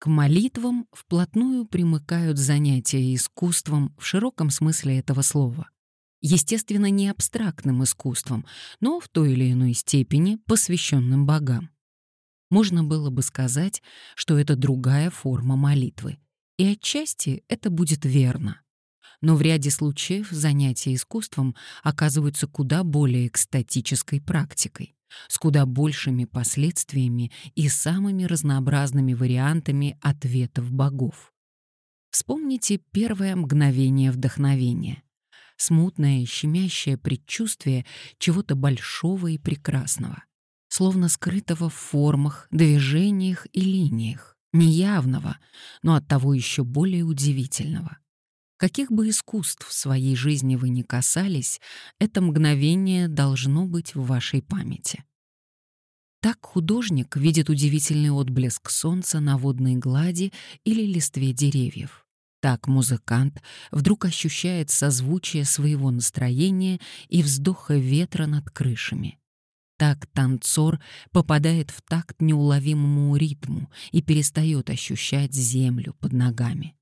К молитвам вплотную примыкают занятия искусством в широком смысле этого слова. Естественно, не абстрактным искусством, но в той или иной степени посвященным богам. Можно было бы сказать, что это другая форма молитвы. И отчасти это будет верно. Но в ряде случаев занятия искусством оказываются куда более экстатической практикой с куда большими последствиями и самыми разнообразными вариантами ответов богов. Вспомните первое мгновение вдохновения. Смутное, щемящее предчувствие чего-то большого и прекрасного, словно скрытого в формах, движениях и линиях, неявного, но оттого еще более удивительного. Каких бы искусств в своей жизни вы ни касались, это мгновение должно быть в вашей памяти. Так художник видит удивительный отблеск солнца на водной глади или листве деревьев. Так музыкант вдруг ощущает созвучие своего настроения и вздоха ветра над крышами. Так танцор попадает в такт неуловимому ритму и перестает ощущать землю под ногами.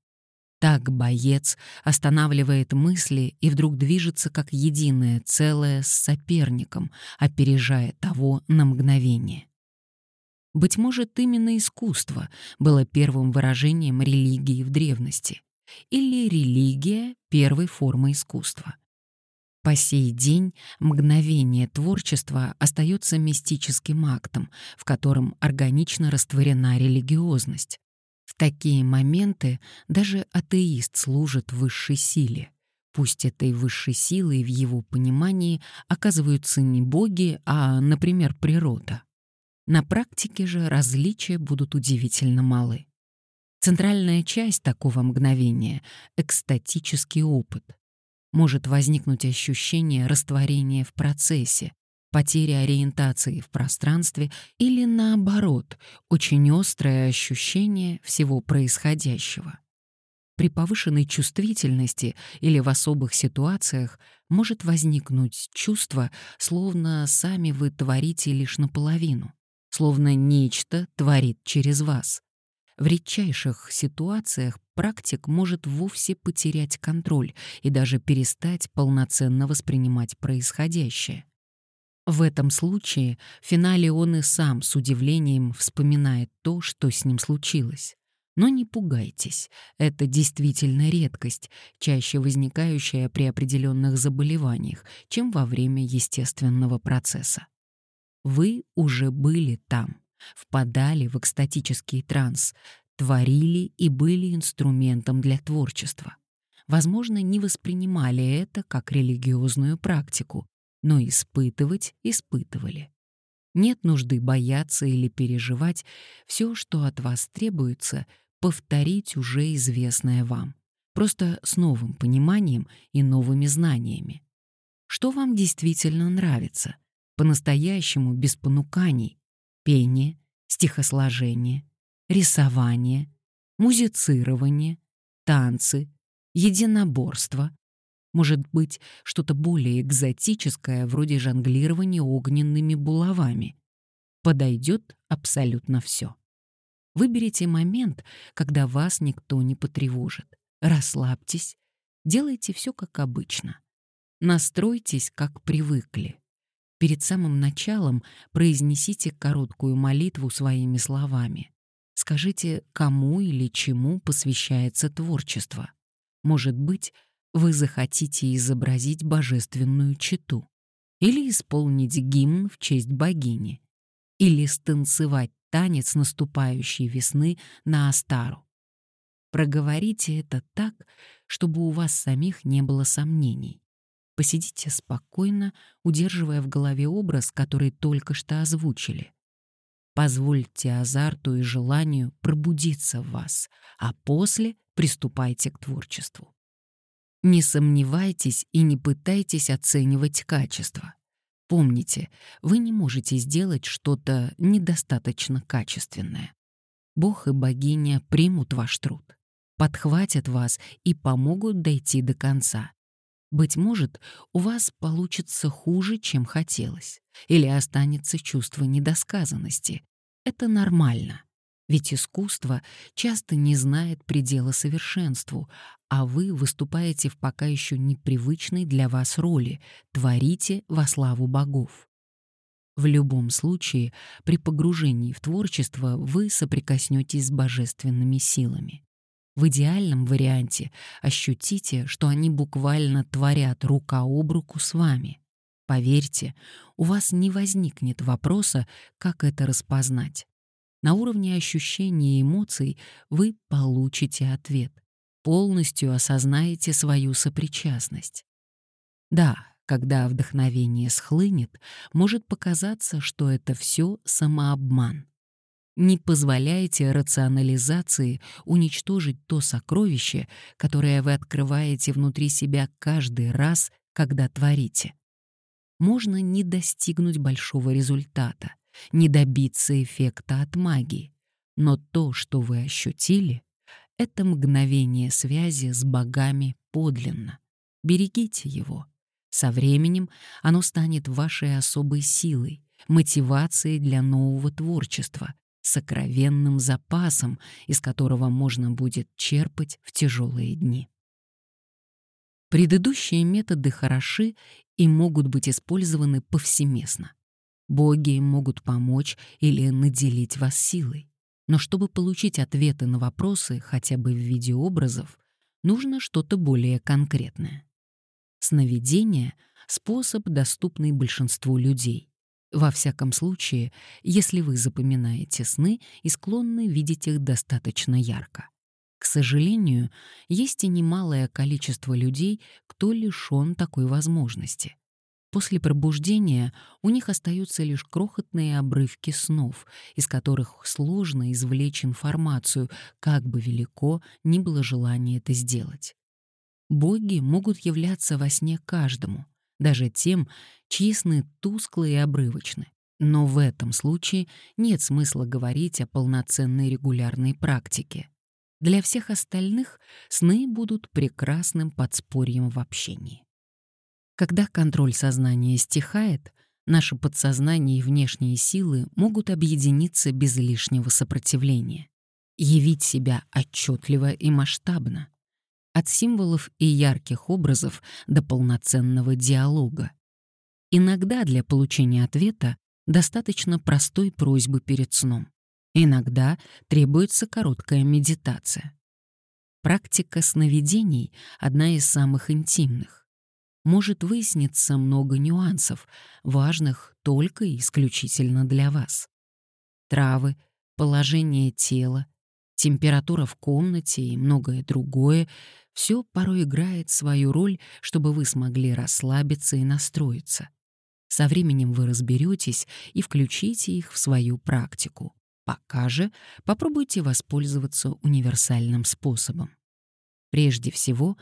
Так боец останавливает мысли и вдруг движется как единое целое с соперником, опережая того на мгновение. Быть может, именно искусство было первым выражением религии в древности, или религия — первой формой искусства. По сей день мгновение творчества остается мистическим актом, в котором органично растворена религиозность, в такие моменты даже атеист служит высшей силе. Пусть этой высшей силой в его понимании оказываются не боги, а, например, природа. На практике же различия будут удивительно малы. Центральная часть такого мгновения — экстатический опыт. Может возникнуть ощущение растворения в процессе, потери ориентации в пространстве или, наоборот, очень острое ощущение всего происходящего. При повышенной чувствительности или в особых ситуациях может возникнуть чувство, словно сами вы творите лишь наполовину, словно нечто творит через вас. В редчайших ситуациях практик может вовсе потерять контроль и даже перестать полноценно воспринимать происходящее. В этом случае в финале он и сам с удивлением вспоминает то, что с ним случилось. Но не пугайтесь, это действительно редкость, чаще возникающая при определенных заболеваниях, чем во время естественного процесса. Вы уже были там, впадали в экстатический транс, творили и были инструментом для творчества. Возможно, не воспринимали это как религиозную практику, но испытывать испытывали. Нет нужды бояться или переживать. Все, что от вас требуется, повторить уже известное вам, просто с новым пониманием и новыми знаниями. Что вам действительно нравится? По-настоящему, без понуканий. Пение, стихосложение, рисование, музицирование, танцы, единоборство, может быть, что-то более экзотическое, вроде жонглирования огненными булавами. Подойдет абсолютно все. Выберите момент, когда вас никто не потревожит. Расслабьтесь, делайте все как обычно. Настройтесь, как привыкли. Перед самым началом произнесите короткую молитву своими словами. Скажите, кому или чему посвящается творчество. Может быть, вы захотите изобразить божественную читу, или исполнить гимн в честь богини, или станцевать танец наступающей весны на Астару. Проговорите это так, чтобы у вас самих не было сомнений. Посидите спокойно, удерживая в голове образ, который только что озвучили. Позвольте азарту и желанию пробудиться в вас, а после приступайте к творчеству. Не сомневайтесь и не пытайтесь оценивать качество. Помните, вы не можете сделать что-то недостаточно качественное. Бог и богиня примут ваш труд, подхватят вас и помогут дойти до конца. Быть может, у вас получится хуже, чем хотелось, или останется чувство недосказанности. Это нормально. Ведь искусство часто не знает предела совершенству, а вы выступаете в пока еще непривычной для вас роли, творите во славу богов. В любом случае, при погружении в творчество вы соприкоснетесь с божественными силами. В идеальном варианте ощутите, что они буквально творят рука об руку с вами. Поверьте, у вас не возникнет вопроса, как это распознать. На уровне ощущений и эмоций вы получите ответ. Полностью осознаете свою сопричастность. Да, когда вдохновение схлынет, может показаться, что это все самообман. Не позволяйте рационализации уничтожить то сокровище, которое вы открываете внутри себя каждый раз, когда творите. Можно не достигнуть большого результата, не добиться эффекта от магии. Но то, что вы ощутили, это мгновение связи с богами подлинно. Берегите его. Со временем оно станет вашей особой силой, мотивацией для нового творчества, сокровенным запасом, из которого можно будет черпать в тяжелые дни. Предыдущие методы хороши и могут быть использованы повсеместно. Боги могут помочь или наделить вас силой. Но чтобы получить ответы на вопросы хотя бы в виде образов, нужно что-то более конкретное. Сновидение — способ, доступный большинству людей. Во всяком случае, если вы запоминаете сны и склонны видеть их достаточно ярко. К сожалению, есть и немалое количество людей, кто лишён такой возможности. После пробуждения у них остаются лишь крохотные обрывки снов, из которых сложно извлечь информацию, как бы велико ни было желание это сделать. Боги могут являться во сне каждому, даже тем, чьи сны тусклые и обрывочны. Но в этом случае нет смысла говорить о полноценной регулярной практике. Для всех остальных сны будут прекрасным подспорьем в общении. Когда контроль сознания стихает, наше подсознание и внешние силы могут объединиться без лишнего сопротивления, явить себя отчетливо и масштабно, от символов и ярких образов до полноценного диалога. Иногда для получения ответа достаточно простой просьбы перед сном. Иногда требуется короткая медитация. Практика сновидений — одна из самых интимных. Может выясниться много нюансов, важных только и исключительно для вас. Травы, положение тела, температура в комнате и многое другое — все порой играет свою роль, чтобы вы смогли расслабиться и настроиться. Со временем вы разберетесь и включите их в свою практику. Пока же попробуйте воспользоваться универсальным способом. Прежде всего,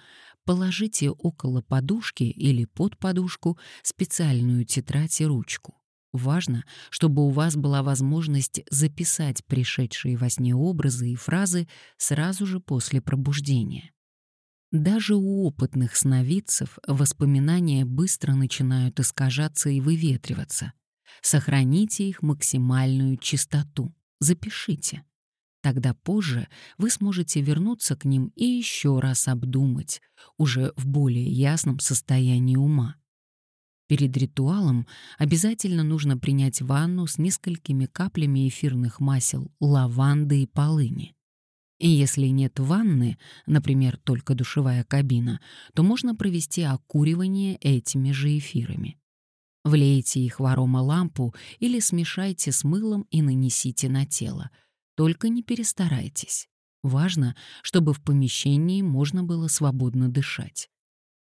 положите около подушки или под подушку специальную тетрадь и ручку. Важно, чтобы у вас была возможность записать пришедшие во сне образы и фразы сразу же после пробуждения. Даже у опытных сновидцев воспоминания быстро начинают искажаться и выветриваться. Сохраните их максимальную чистоту. Запишите. Тогда позже вы сможете вернуться к ним и еще раз обдумать, уже в более ясном состоянии ума. Перед ритуалом обязательно нужно принять ванну с несколькими каплями эфирных масел лаванды и полыни. И если нет ванны, например, только душевая кабина, то можно провести окуривание этими же эфирами. Влейте их в аромалампу или смешайте с мылом и нанесите на тело. Только не перестарайтесь. Важно, чтобы в помещении можно было свободно дышать.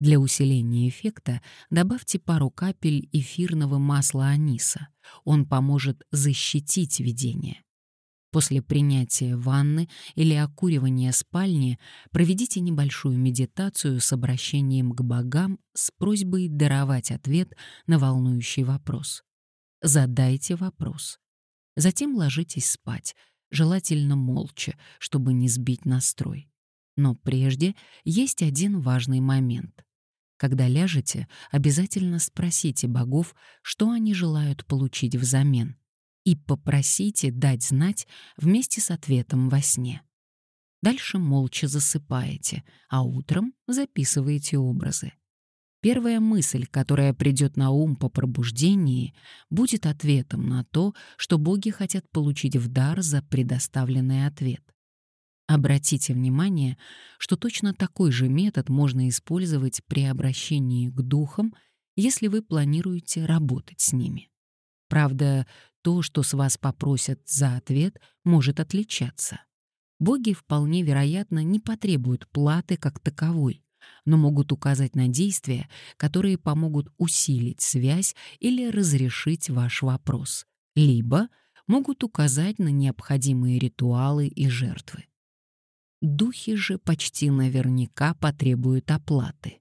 Для усиления эффекта добавьте пару капель эфирного масла аниса. Он поможет защитить видение. После принятия ванны или окуривания спальни проведите небольшую медитацию с обращением к богам с просьбой даровать ответ на волнующий вопрос. Задайте вопрос. Затем ложитесь спать, желательно молча, чтобы не сбить настрой. Но прежде есть один важный момент. Когда ляжете, обязательно спросите богов, что они желают получить взамен, и попросите дать знать вместе с ответом во сне. Дальше молча засыпаете, а утром записываете образы. Первая мысль, которая придет на ум по пробуждении, будет ответом на то, что боги хотят получить в дар за предоставленный ответ. Обратите внимание, что точно такой же метод можно использовать при обращении к духам, если вы планируете работать с ними. Правда, то, что с вас попросят за ответ, может отличаться. Боги вполне вероятно не потребуют платы как таковой, но могут указать на действия, которые помогут усилить связь или разрешить ваш вопрос, либо могут указать на необходимые ритуалы и жертвы. Духи же почти наверняка потребуют оплаты.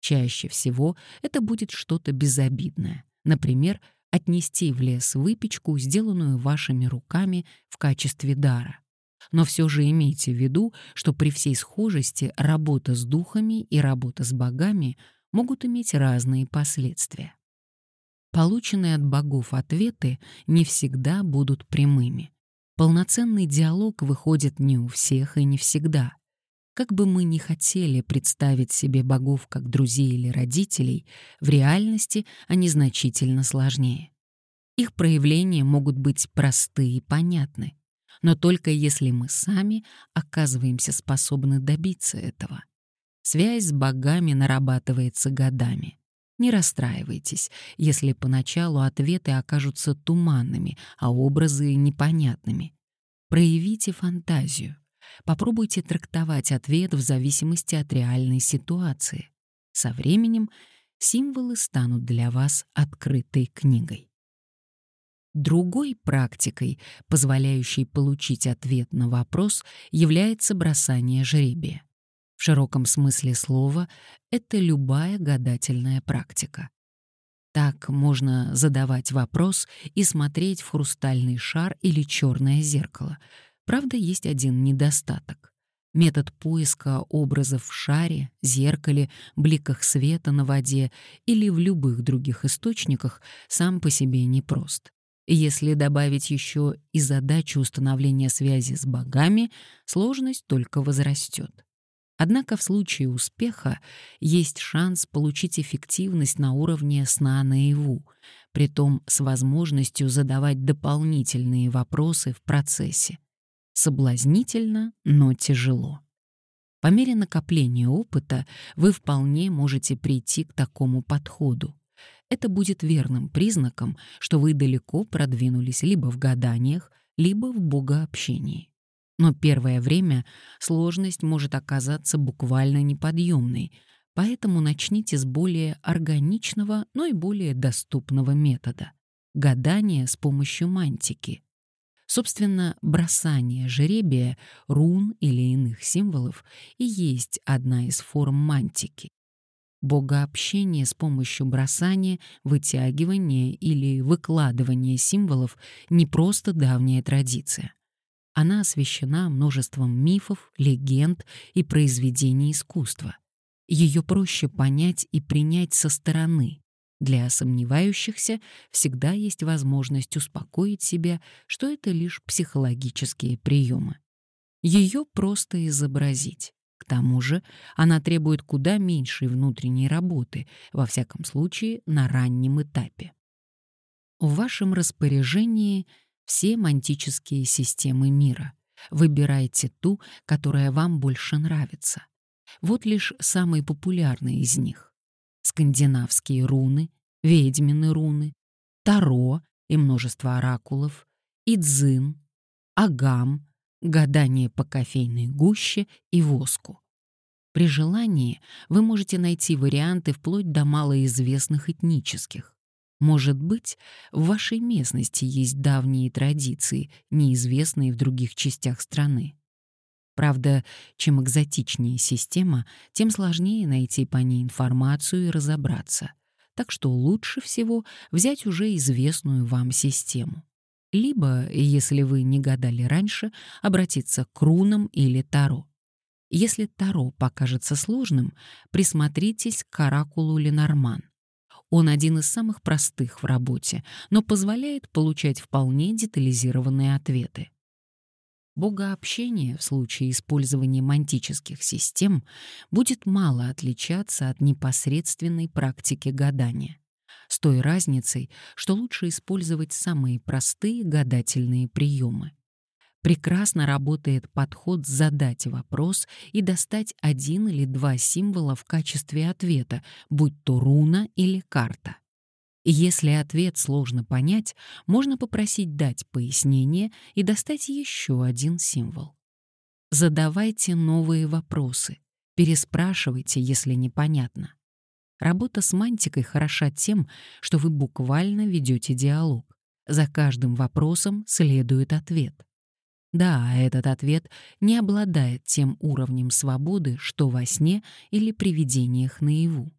Чаще всего это будет что-то безобидное, например, отнести в лес выпечку, сделанную вашими руками в качестве дара. Но все же имейте в виду, что при всей схожести работа с духами и работа с богами могут иметь разные последствия. Полученные от богов ответы не всегда будут прямыми. Полноценный диалог выходит не у всех и не всегда. Как бы мы ни хотели представить себе богов как друзей или родителей, в реальности они значительно сложнее. Их проявления могут быть просты и понятны, но только если мы сами оказываемся способны добиться этого. Связь с богами нарабатывается годами. Не расстраивайтесь, если поначалу ответы окажутся туманными, а образы непонятными. Проявите фантазию. Попробуйте трактовать ответ в зависимости от реальной ситуации. Со временем символы станут для вас открытой книгой. Другой практикой, позволяющей получить ответ на вопрос, является бросание жребия. В широком смысле слова это любая гадательная практика. Так можно задавать вопрос и смотреть в хрустальный шар или черное зеркало. Правда, есть один недостаток. Метод поиска образов в шаре, зеркале, бликах света на воде или в любых других источниках сам по себе непрост. Если добавить еще и задачу установления связи с богами, сложность только возрастет. Однако в случае успеха есть шанс получить эффективность на уровне сна наяву, притом с возможностью задавать дополнительные вопросы в процессе. Соблазнительно, но тяжело. По мере накопления опыта вы вполне можете прийти к такому подходу. Это будет верным признаком, что вы далеко продвинулись либо в гаданиях, либо в богообщении. Но первое время сложность может оказаться буквально неподъемной, поэтому начните с более органичного, но и более доступного метода — гадания с помощью мантики. Собственно, бросание жеребия, рун или иных символов и есть одна из форм мантики. Богообщение с помощью бросания, вытягивания или выкладывания символов не просто давняя традиция. Она освещена множеством мифов, легенд и произведений искусства. Ее проще понять и принять со стороны. Для сомневающихся всегда есть возможность успокоить себя, что это лишь психологические приемы. Ее просто изобразить. Тому же она требует куда меньшей внутренней работы, во всяком случае на раннем этапе. В вашем распоряжении все мантические системы мира. Выбирайте ту, которая вам больше нравится. Вот лишь самые популярные из них. Скандинавские руны, ведьмины руны, Таро и множество оракулов, Идзин, Агам, гадание по кофейной гуще и воску. При желании вы можете найти варианты вплоть до малоизвестных этнических. Может быть, в вашей местности есть давние традиции, неизвестные в других частях страны. Правда, чем экзотичнее система, тем сложнее найти по ней информацию и разобраться. Так что лучше всего взять уже известную вам систему. Либо, если вы не гадали раньше, обратиться к рунам или Таро. Если Таро покажется сложным, присмотритесь к оракулу Ленорман. Он один из самых простых в работе, но позволяет получать вполне детализированные ответы. Богообщение в случае использования мантических систем будет мало отличаться от непосредственной практики гадания. С той разницей, что лучше использовать самые простые гадательные приемы. Прекрасно работает подход задать вопрос и достать один или два символа в качестве ответа, будь то руна или карта. Если ответ сложно понять, можно попросить дать пояснение и достать еще один символ. Задавайте новые вопросы, переспрашивайте, если непонятно. Работа с мантикой хороша тем, что вы буквально ведете диалог. За каждым вопросом следует ответ. Да, этот ответ не обладает тем уровнем свободы, что во сне или привидениях наяву.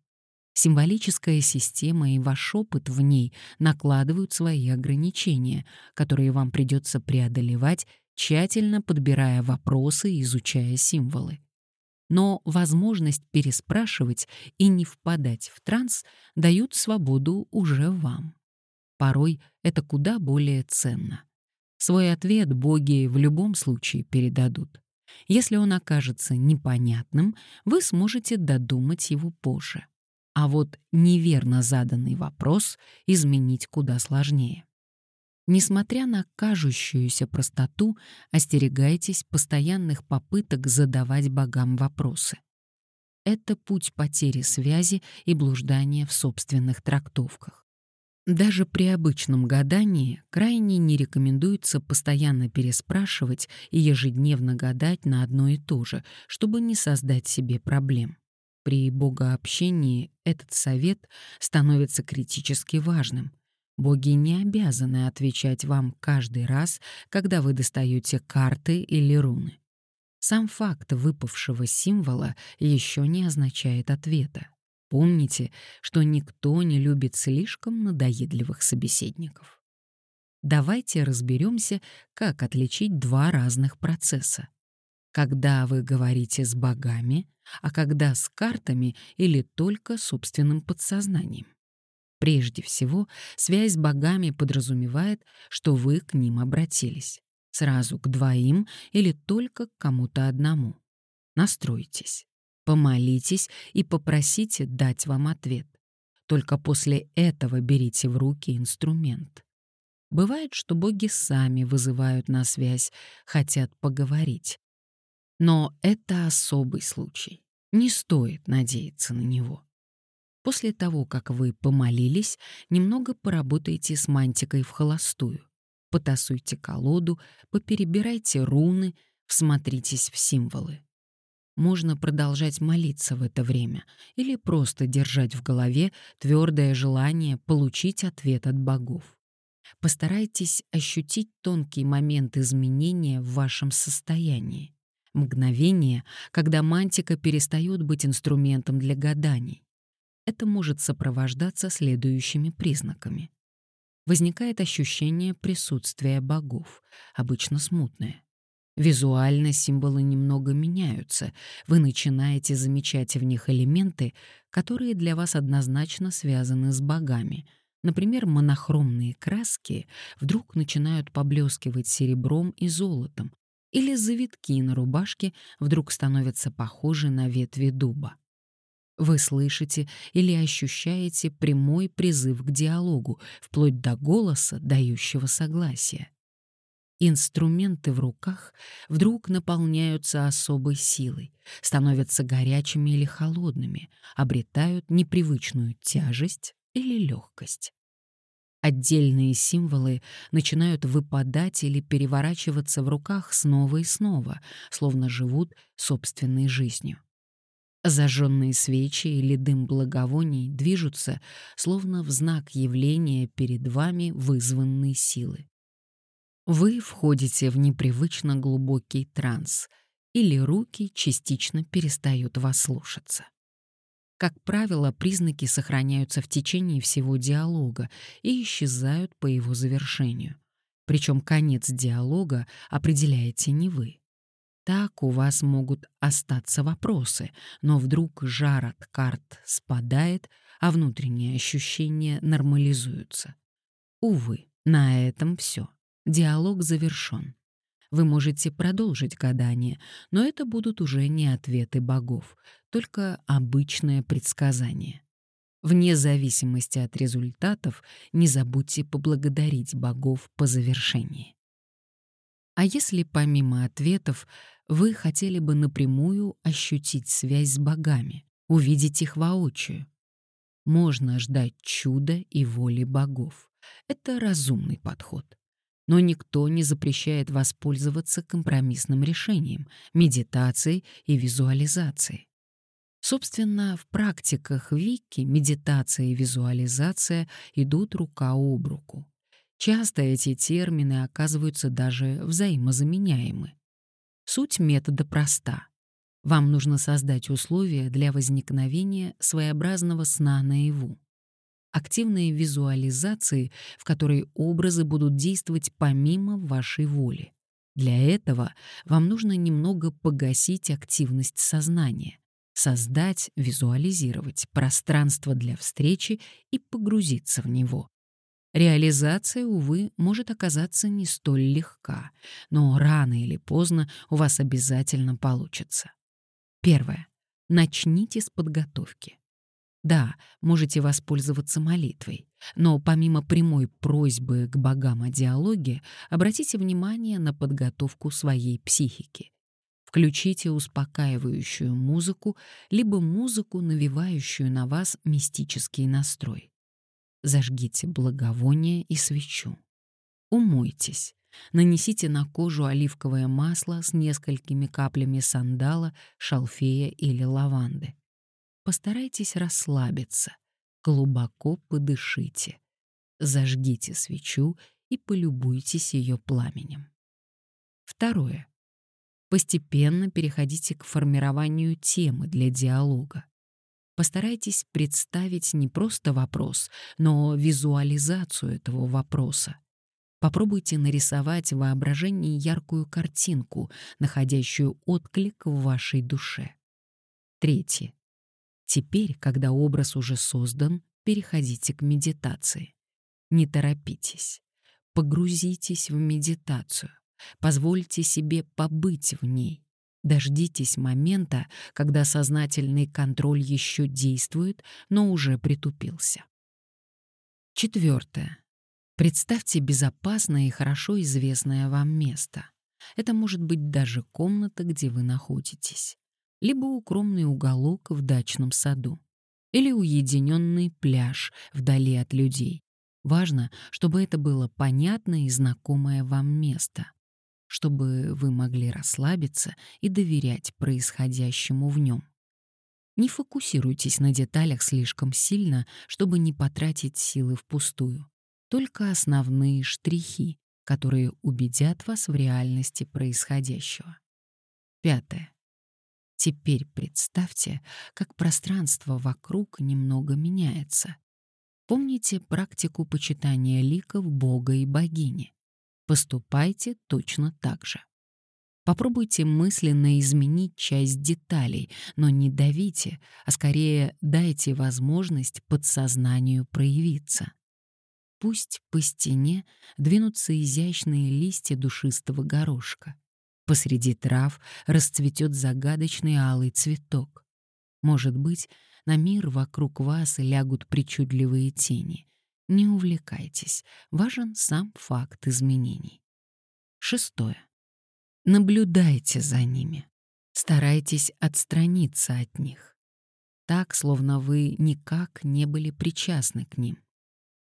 Символическая система и ваш опыт в ней накладывают свои ограничения, которые вам придется преодолевать, тщательно подбирая вопросы и изучая символы. Но возможность переспрашивать и не впадать в транс дают свободу уже вам. Порой это куда более ценно. Свой ответ боги в любом случае передадут. Если он окажется непонятным, вы сможете додумать его позже. А вот неверно заданный вопрос изменить куда сложнее. Несмотря на кажущуюся простоту, остерегайтесь постоянных попыток задавать богам вопросы. Это путь потери связи и блуждания в собственных трактовках. Даже при обычном гадании крайне не рекомендуется постоянно переспрашивать и ежедневно гадать на одно и то же, чтобы не создать себе проблем. При богообщении этот совет становится критически важным. Боги не обязаны отвечать вам каждый раз, когда вы достаете карты или руны. Сам факт выпавшего символа еще не означает ответа. Помните, что никто не любит слишком надоедливых собеседников. Давайте разберемся, как отличить два разных процесса когда вы говорите с богами, а когда с картами или только собственным подсознанием. Прежде всего, связь с богами подразумевает, что вы к ним обратились. Сразу к двоим или только к кому-то одному. Настройтесь, помолитесь и попросите дать вам ответ. Только после этого берите в руки инструмент. Бывает, что боги сами вызывают на связь, хотят поговорить. Но это особый случай. Не стоит надеяться на него. После того, как вы помолились, немного поработайте с мантикой в холостую. Потасуйте колоду, поперебирайте руны, всмотритесь в символы. Можно продолжать молиться в это время или просто держать в голове твердое желание получить ответ от богов. Постарайтесь ощутить тонкий момент изменения в вашем состоянии. Мгновение, когда мантика перестает быть инструментом для гаданий. Это может сопровождаться следующими признаками. Возникает ощущение присутствия богов, обычно смутное. Визуально символы немного меняются, вы начинаете замечать в них элементы, которые для вас однозначно связаны с богами. Например, монохромные краски вдруг начинают поблескивать серебром и золотом, или завитки на рубашке вдруг становятся похожи на ветви дуба. Вы слышите или ощущаете прямой призыв к диалогу, вплоть до голоса, дающего согласие. Инструменты в руках вдруг наполняются особой силой, становятся горячими или холодными, обретают непривычную тяжесть или легкость. Отдельные символы начинают выпадать или переворачиваться в руках снова и снова, словно живут собственной жизнью. Зажженные свечи или дым благовоний движутся, словно в знак явления перед вами вызванной силы. Вы входите в непривычно глубокий транс, или руки частично перестают вас слушаться. Как правило, признаки сохраняются в течение всего диалога и исчезают по его завершению. Причем конец диалога определяете не вы. Так у вас могут остаться вопросы, но вдруг жар от карт спадает, а внутренние ощущения нормализуются. Увы, на этом все. Диалог завершен. Вы можете продолжить гадание, но это будут уже не ответы богов, только обычное предсказание. Вне зависимости от результатов не забудьте поблагодарить богов по завершении. А если помимо ответов вы хотели бы напрямую ощутить связь с богами, увидеть их воочию? Можно ждать чуда и воли богов. Это разумный подход. Но никто не запрещает воспользоваться компромиссным решением, медитацией и визуализацией. Собственно, в практиках Вики медитация и визуализация идут рука об руку. Часто эти термины оказываются даже взаимозаменяемы. Суть метода проста. Вам нужно создать условия для возникновения своеобразного сна наяву. Активные визуализации, в которой образы будут действовать помимо вашей воли. Для этого вам нужно немного погасить активность сознания, создать, визуализировать пространство для встречи и погрузиться в него. Реализация, увы, может оказаться не столь легка, но рано или поздно у вас обязательно получится. Первое. Начните с подготовки. Да, можете воспользоваться молитвой, но помимо прямой просьбы к богам о диалоге, обратите внимание на подготовку своей психики. Включите успокаивающую музыку, либо музыку, навевающую на вас мистический настрой. Зажгите благовоние и свечу. Умойтесь. Нанесите на кожу оливковое масло с несколькими каплями сандала, шалфея или лаванды. Постарайтесь расслабиться. Глубоко подышите. Зажгите свечу и полюбуйтесь ее пламенем. Второе. Постепенно переходите к формированию темы для диалога. Постарайтесь представить не просто вопрос, но визуализацию этого вопроса. Попробуйте нарисовать в воображении яркую картинку, находящую отклик в вашей душе. Третье. Теперь, когда образ уже создан, переходите к медитации. Не торопитесь. Погрузитесь в медитацию. Позвольте себе побыть в ней. Дождитесь момента, когда сознательный контроль еще действует, но уже притупился. Четвертое. Представьте безопасное и хорошо известное вам место. Это может быть даже комната, где вы находитесь, либо укромный уголок в дачном саду, или уединенный пляж вдали от людей. Важно, чтобы это было понятное и знакомое вам место чтобы вы могли расслабиться и доверять происходящему в нем. Не фокусируйтесь на деталях слишком сильно, чтобы не потратить силы впустую. Только основные штрихи, которые убедят вас в реальности происходящего. Пятое. Теперь представьте, как пространство вокруг немного меняется. Помните практику почитания ликов Бога и богини. Поступайте точно так же. Попробуйте мысленно изменить часть деталей, но не давите, а скорее дайте возможность подсознанию проявиться. Пусть по стене двинутся изящные листья душистого горошка. Посреди трав расцветет загадочный алый цветок. Может быть, на мир вокруг вас лягут причудливые тени, не увлекайтесь, важен сам факт изменений. Шестое. Наблюдайте за ними. Старайтесь отстраниться от них. Так, словно вы никак не были причастны к ним.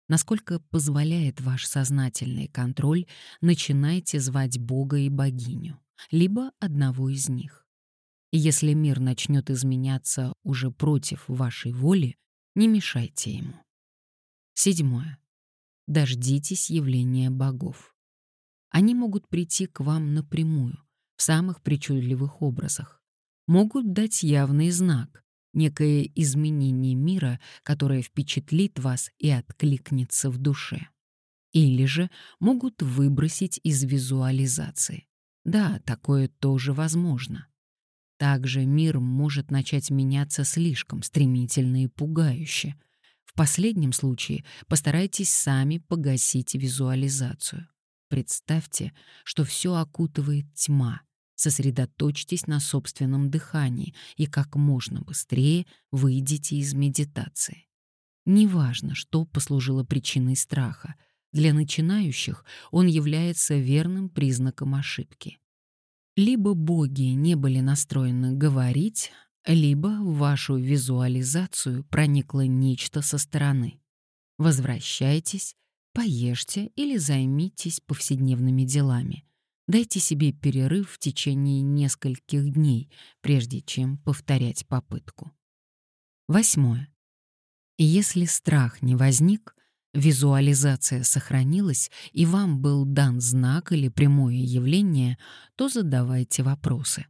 Насколько позволяет ваш сознательный контроль, начинайте звать Бога и богиню, либо одного из них. Если мир начнет изменяться уже против вашей воли, не мешайте ему. Седьмое. Дождитесь явления богов. Они могут прийти к вам напрямую, в самых причудливых образах. Могут дать явный знак, некое изменение мира, которое впечатлит вас и откликнется в душе. Или же могут выбросить из визуализации. Да, такое тоже возможно. Также мир может начать меняться слишком стремительно и пугающе — последнем случае постарайтесь сами погасить визуализацию. Представьте, что все окутывает тьма. Сосредоточьтесь на собственном дыхании и как можно быстрее выйдите из медитации. Неважно, что послужило причиной страха, для начинающих он является верным признаком ошибки. Либо боги не были настроены говорить, либо в вашу визуализацию проникло нечто со стороны. Возвращайтесь, поешьте или займитесь повседневными делами. Дайте себе перерыв в течение нескольких дней, прежде чем повторять попытку. Восьмое. Если страх не возник, визуализация сохранилась и вам был дан знак или прямое явление, то задавайте вопросы.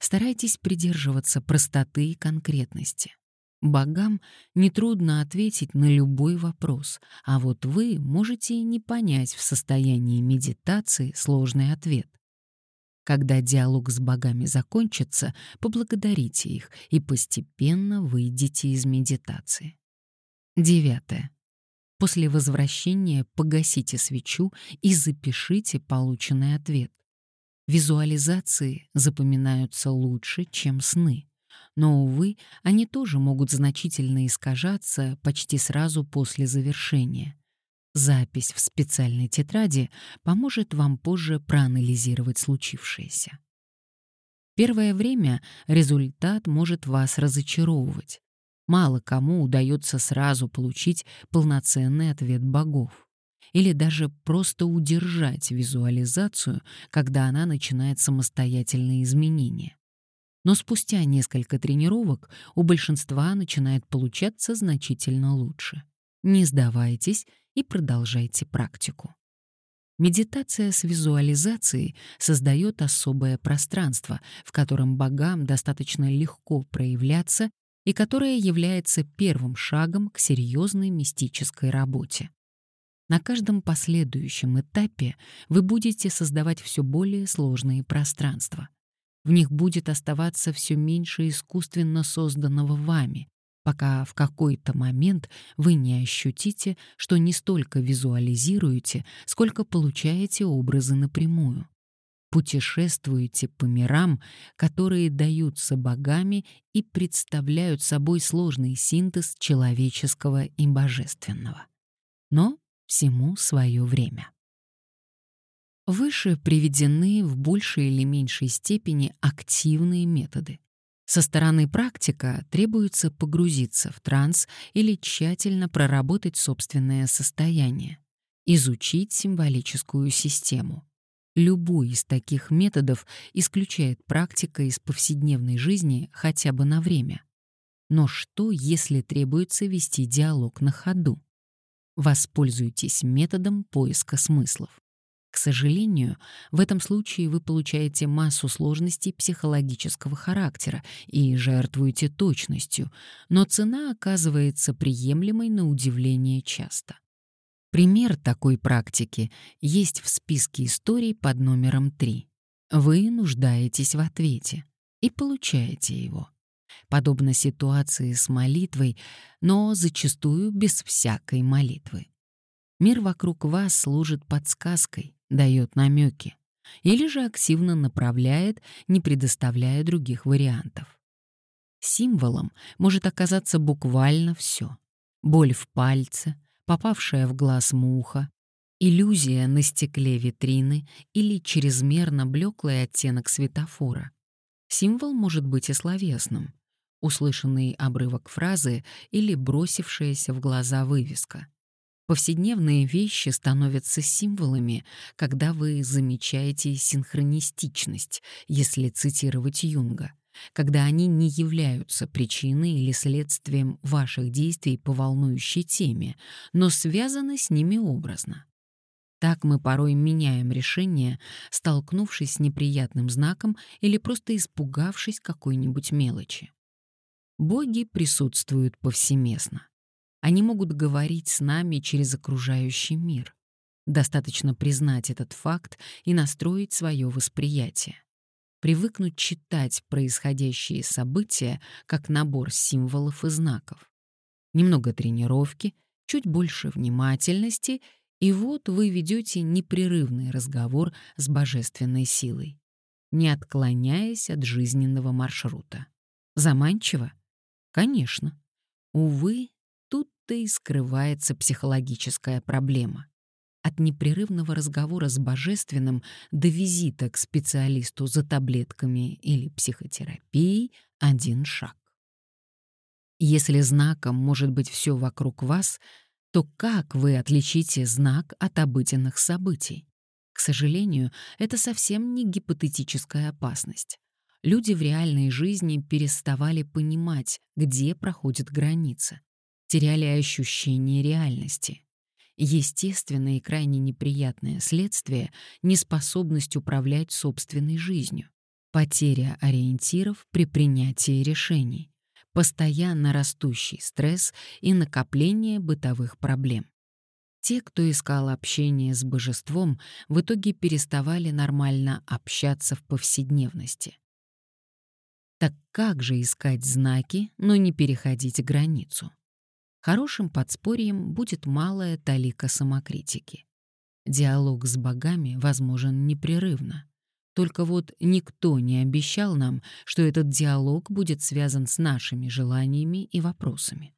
Старайтесь придерживаться простоты и конкретности. Богам нетрудно ответить на любой вопрос, а вот вы можете не понять в состоянии медитации сложный ответ. Когда диалог с богами закончится, поблагодарите их и постепенно выйдите из медитации. Девятое. После возвращения погасите свечу и запишите полученный ответ. Визуализации запоминаются лучше, чем сны. Но, увы, они тоже могут значительно искажаться почти сразу после завершения. Запись в специальной тетради поможет вам позже проанализировать случившееся. Первое время результат может вас разочаровывать. Мало кому удается сразу получить полноценный ответ богов или даже просто удержать визуализацию, когда она начинает самостоятельные изменения. Но спустя несколько тренировок у большинства начинает получаться значительно лучше. Не сдавайтесь и продолжайте практику. Медитация с визуализацией создает особое пространство, в котором богам достаточно легко проявляться и которое является первым шагом к серьезной мистической работе. На каждом последующем этапе вы будете создавать все более сложные пространства. В них будет оставаться все меньше искусственно созданного вами, пока в какой-то момент вы не ощутите, что не столько визуализируете, сколько получаете образы напрямую. Путешествуете по мирам, которые даются богами и представляют собой сложный синтез человеческого и божественного. Но всему свое время. Выше приведены в большей или меньшей степени активные методы. Со стороны практика требуется погрузиться в транс или тщательно проработать собственное состояние, изучить символическую систему. Любой из таких методов исключает практика из повседневной жизни хотя бы на время. Но что, если требуется вести диалог на ходу? Воспользуйтесь методом поиска смыслов. К сожалению, в этом случае вы получаете массу сложностей психологического характера и жертвуете точностью, но цена оказывается приемлемой на удивление часто. Пример такой практики есть в списке историй под номером 3. Вы нуждаетесь в ответе и получаете его подобно ситуации с молитвой, но зачастую без всякой молитвы. Мир вокруг вас служит подсказкой, дает намеки, или же активно направляет, не предоставляя других вариантов. Символом может оказаться буквально все. Боль в пальце, попавшая в глаз муха, иллюзия на стекле витрины или чрезмерно блеклый оттенок светофора. Символ может быть и словесным услышанный обрывок фразы или бросившаяся в глаза вывеска. Повседневные вещи становятся символами, когда вы замечаете синхронистичность, если цитировать Юнга, когда они не являются причиной или следствием ваших действий по волнующей теме, но связаны с ними образно. Так мы порой меняем решение, столкнувшись с неприятным знаком или просто испугавшись какой-нибудь мелочи. Боги присутствуют повсеместно. Они могут говорить с нами через окружающий мир. Достаточно признать этот факт и настроить свое восприятие. Привыкнуть читать происходящие события как набор символов и знаков. Немного тренировки, чуть больше внимательности, и вот вы ведете непрерывный разговор с божественной силой, не отклоняясь от жизненного маршрута. Заманчиво? Конечно. Увы, тут-то и скрывается психологическая проблема. От непрерывного разговора с божественным до визита к специалисту за таблетками или психотерапией один шаг. Если знаком может быть все вокруг вас, то как вы отличите знак от обыденных событий? К сожалению, это совсем не гипотетическая опасность. Люди в реальной жизни переставали понимать, где проходит граница, теряли ощущение реальности. Естественное и крайне неприятное следствие — неспособность управлять собственной жизнью, потеря ориентиров при принятии решений, постоянно растущий стресс и накопление бытовых проблем. Те, кто искал общение с божеством, в итоге переставали нормально общаться в повседневности. Так как же искать знаки, но не переходить границу? Хорошим подспорьем будет малая талика самокритики. Диалог с богами возможен непрерывно. Только вот никто не обещал нам, что этот диалог будет связан с нашими желаниями и вопросами.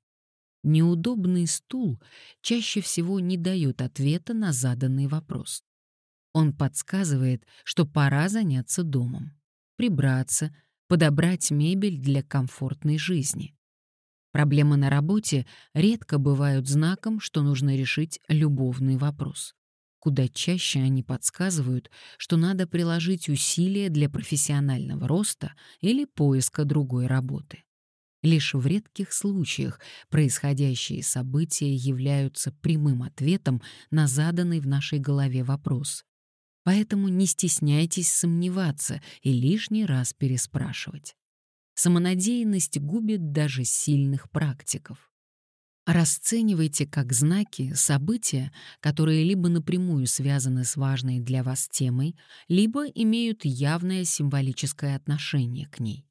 Неудобный стул чаще всего не дает ответа на заданный вопрос. Он подсказывает, что пора заняться домом, прибраться, подобрать мебель для комфортной жизни. Проблемы на работе редко бывают знаком, что нужно решить любовный вопрос. Куда чаще они подсказывают, что надо приложить усилия для профессионального роста или поиска другой работы. Лишь в редких случаях происходящие события являются прямым ответом на заданный в нашей голове вопрос. Поэтому не стесняйтесь сомневаться и лишний раз переспрашивать. Самонадеянность губит даже сильных практиков. Расценивайте как знаки события, которые либо напрямую связаны с важной для вас темой, либо имеют явное символическое отношение к ней.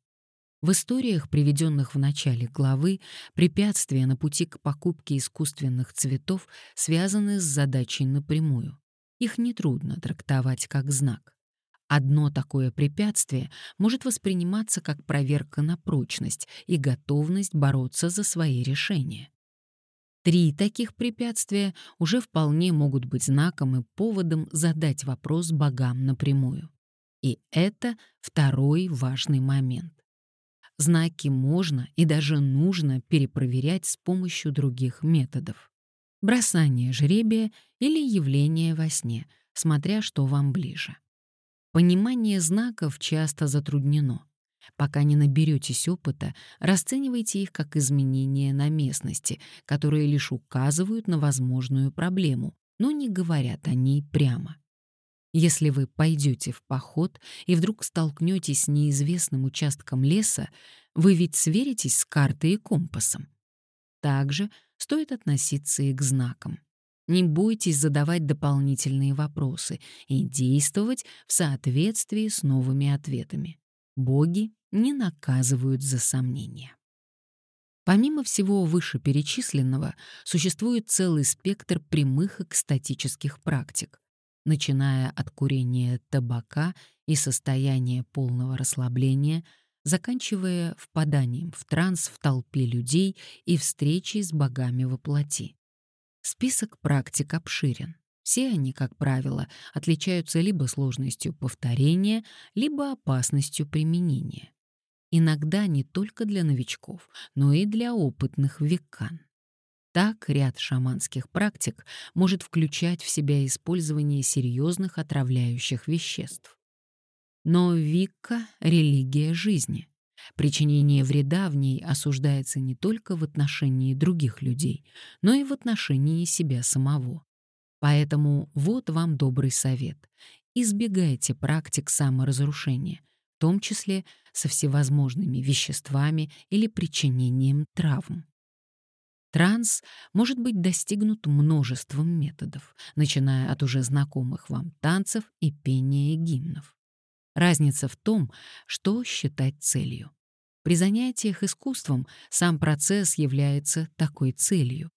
В историях, приведенных в начале главы, препятствия на пути к покупке искусственных цветов связаны с задачей напрямую. Их нетрудно трактовать как знак. Одно такое препятствие может восприниматься как проверка на прочность и готовность бороться за свои решения. Три таких препятствия уже вполне могут быть знаком и поводом задать вопрос богам напрямую. И это второй важный момент. Знаки можно и даже нужно перепроверять с помощью других методов. Бросание жребия или явление во сне, смотря что вам ближе. Понимание знаков часто затруднено. Пока не наберетесь опыта, расценивайте их как изменения на местности, которые лишь указывают на возможную проблему, но не говорят о ней прямо. Если вы пойдете в поход и вдруг столкнетесь с неизвестным участком леса, вы ведь сверитесь с картой и компасом. Также стоит относиться и к знакам. Не бойтесь задавать дополнительные вопросы и действовать в соответствии с новыми ответами боги не наказывают за сомнения. Помимо всего вышеперечисленного, существует целый спектр прямых экстатических практик, начиная от курения табака и состояния полного расслабления, заканчивая впаданием в транс в толпе людей и встречей с богами во плоти. Список практик обширен. Все они, как правило, отличаются либо сложностью повторения, либо опасностью применения. Иногда не только для новичков, но и для опытных векан. Так ряд шаманских практик может включать в себя использование серьезных отравляющих веществ. Но вика — религия жизни. Причинение вреда в ней осуждается не только в отношении других людей, но и в отношении себя самого. Поэтому вот вам добрый совет. Избегайте практик саморазрушения, в том числе со всевозможными веществами или причинением травм. Транс может быть достигнут множеством методов, начиная от уже знакомых вам танцев и пения гимнов. Разница в том, что считать целью. При занятиях искусством сам процесс является такой целью.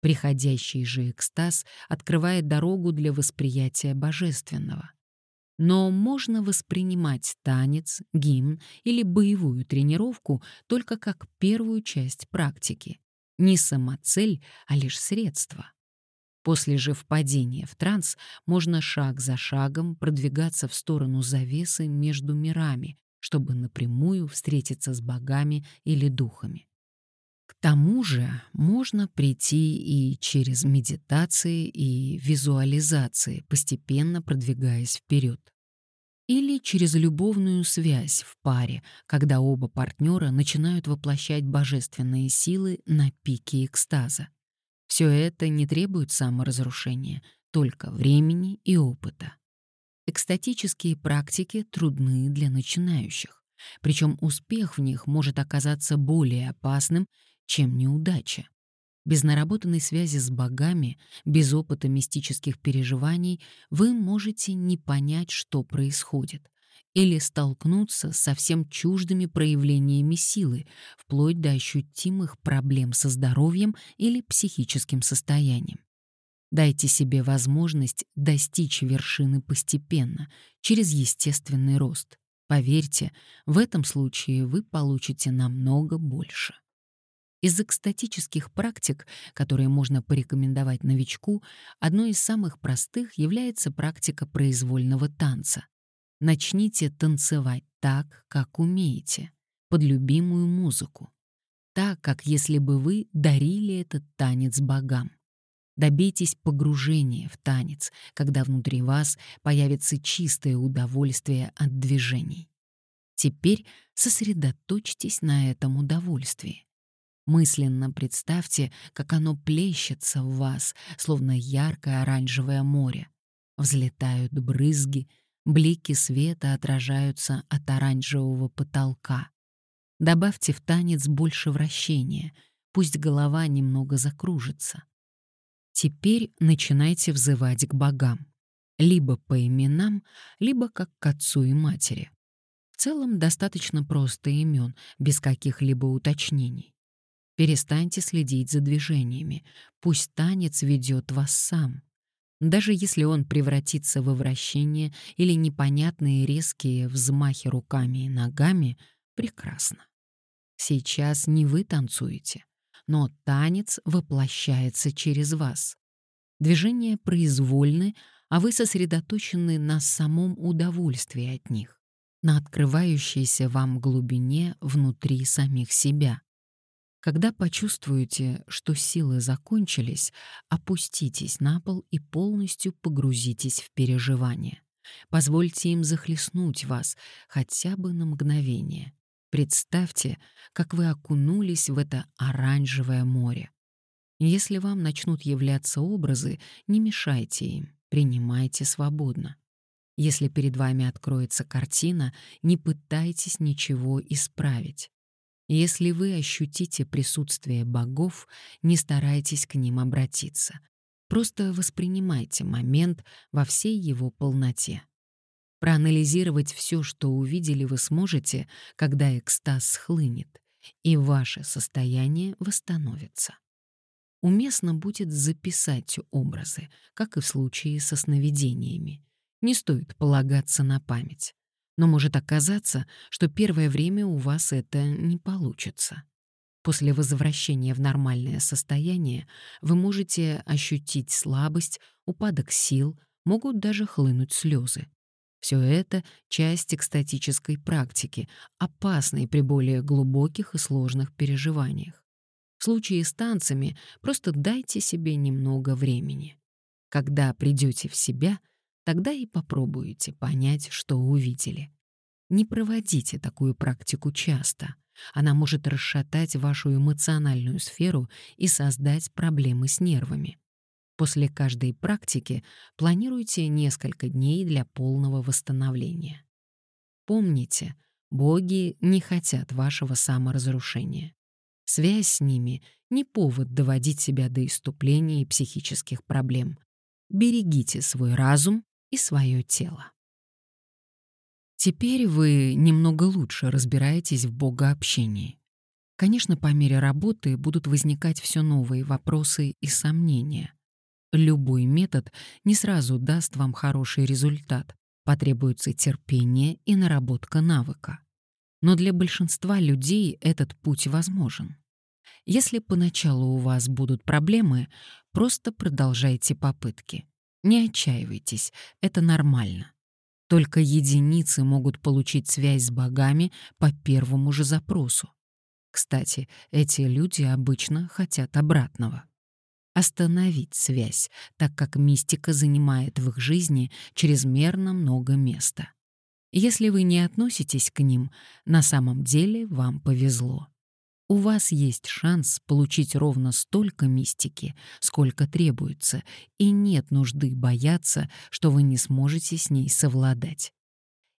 Приходящий же экстаз открывает дорогу для восприятия божественного. Но можно воспринимать танец, гимн или боевую тренировку только как первую часть практики. Не самоцель, а лишь средство. После же впадения в транс можно шаг за шагом продвигаться в сторону завесы между мирами, чтобы напрямую встретиться с богами или духами. К тому же можно прийти и через медитации и визуализации, постепенно продвигаясь вперед. Или через любовную связь в паре, когда оба партнера начинают воплощать божественные силы на пике экстаза. Все это не требует саморазрушения, только времени и опыта. Экстатические практики трудны для начинающих, причем успех в них может оказаться более опасным, чем неудача. Без наработанной связи с богами, без опыта мистических переживаний вы можете не понять, что происходит, или столкнуться с совсем чуждыми проявлениями силы, вплоть до ощутимых проблем со здоровьем или психическим состоянием. Дайте себе возможность достичь вершины постепенно, через естественный рост. Поверьте, в этом случае вы получите намного больше. Из экстатических практик, которые можно порекомендовать новичку, одной из самых простых является практика произвольного танца. Начните танцевать так, как умеете, под любимую музыку. Так, как если бы вы дарили этот танец богам. Добейтесь погружения в танец, когда внутри вас появится чистое удовольствие от движений. Теперь сосредоточьтесь на этом удовольствии. Мысленно представьте, как оно плещется в вас, словно яркое оранжевое море. Взлетают брызги, блики света отражаются от оранжевого потолка. Добавьте в танец больше вращения, пусть голова немного закружится. Теперь начинайте взывать к богам, либо по именам, либо как к отцу и матери. В целом достаточно просто имен, без каких-либо уточнений. Перестаньте следить за движениями. Пусть танец ведет вас сам. Даже если он превратится во вращение или непонятные резкие взмахи руками и ногами, прекрасно. Сейчас не вы танцуете, но танец воплощается через вас. Движения произвольны, а вы сосредоточены на самом удовольствии от них, на открывающейся вам глубине внутри самих себя. Когда почувствуете, что силы закончились, опуститесь на пол и полностью погрузитесь в переживания. Позвольте им захлестнуть вас хотя бы на мгновение. Представьте, как вы окунулись в это оранжевое море. Если вам начнут являться образы, не мешайте им, принимайте свободно. Если перед вами откроется картина, не пытайтесь ничего исправить. Если вы ощутите присутствие богов, не старайтесь к ним обратиться. Просто воспринимайте момент во всей его полноте. Проанализировать все, что увидели, вы сможете, когда экстаз схлынет, и ваше состояние восстановится. Уместно будет записать образы, как и в случае со сновидениями. Не стоит полагаться на память но может оказаться, что первое время у вас это не получится. После возвращения в нормальное состояние вы можете ощутить слабость, упадок сил, могут даже хлынуть слезы. Все это — часть экстатической практики, опасной при более глубоких и сложных переживаниях. В случае с танцами просто дайте себе немного времени. Когда придете в себя — Тогда и попробуете понять, что увидели. Не проводите такую практику часто. Она может расшатать вашу эмоциональную сферу и создать проблемы с нервами. После каждой практики планируйте несколько дней для полного восстановления. Помните, боги не хотят вашего саморазрушения. Связь с ними — не повод доводить себя до иступления и психических проблем. Берегите свой разум и свое тело. Теперь вы немного лучше разбираетесь в богообщении. Конечно, по мере работы будут возникать все новые вопросы и сомнения. Любой метод не сразу даст вам хороший результат, потребуется терпение и наработка навыка. Но для большинства людей этот путь возможен. Если поначалу у вас будут проблемы, просто продолжайте попытки. Не отчаивайтесь, это нормально. Только единицы могут получить связь с богами по первому же запросу. Кстати, эти люди обычно хотят обратного. Остановить связь, так как мистика занимает в их жизни чрезмерно много места. Если вы не относитесь к ним, на самом деле вам повезло. У вас есть шанс получить ровно столько мистики, сколько требуется, и нет нужды бояться, что вы не сможете с ней совладать.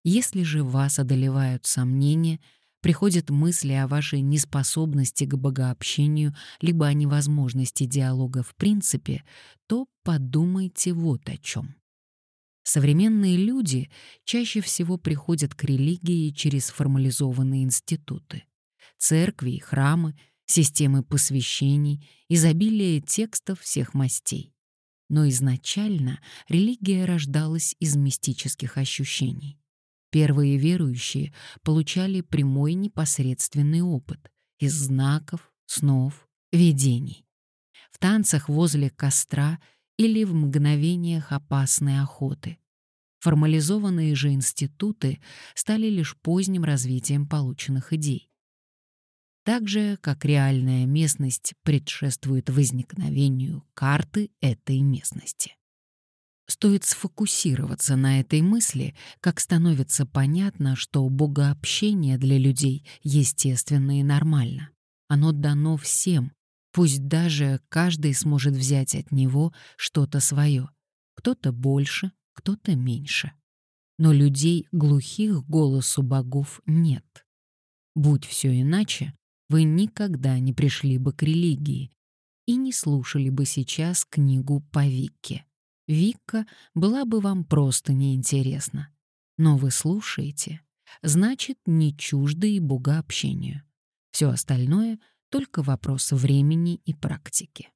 Если же вас одолевают сомнения, приходят мысли о вашей неспособности к богообщению либо о невозможности диалога в принципе, то подумайте вот о чем. Современные люди чаще всего приходят к религии через формализованные институты церкви и храмы, системы посвящений, изобилие текстов всех мастей. Но изначально религия рождалась из мистических ощущений. Первые верующие получали прямой непосредственный опыт из знаков, снов, видений. В танцах возле костра или в мгновениях опасной охоты. Формализованные же институты стали лишь поздним развитием полученных идей так же, как реальная местность предшествует возникновению карты этой местности. Стоит сфокусироваться на этой мысли, как становится понятно, что богообщение для людей естественно и нормально. Оно дано всем, пусть даже каждый сможет взять от него что-то свое. Кто-то больше, кто-то меньше. Но людей, глухих голосу богов, нет. Будь все иначе, вы никогда не пришли бы к религии и не слушали бы сейчас книгу по Викке. Викка была бы вам просто неинтересна. Но вы слушаете, значит, не чужды и богообщению. Все остальное — только вопрос времени и практики.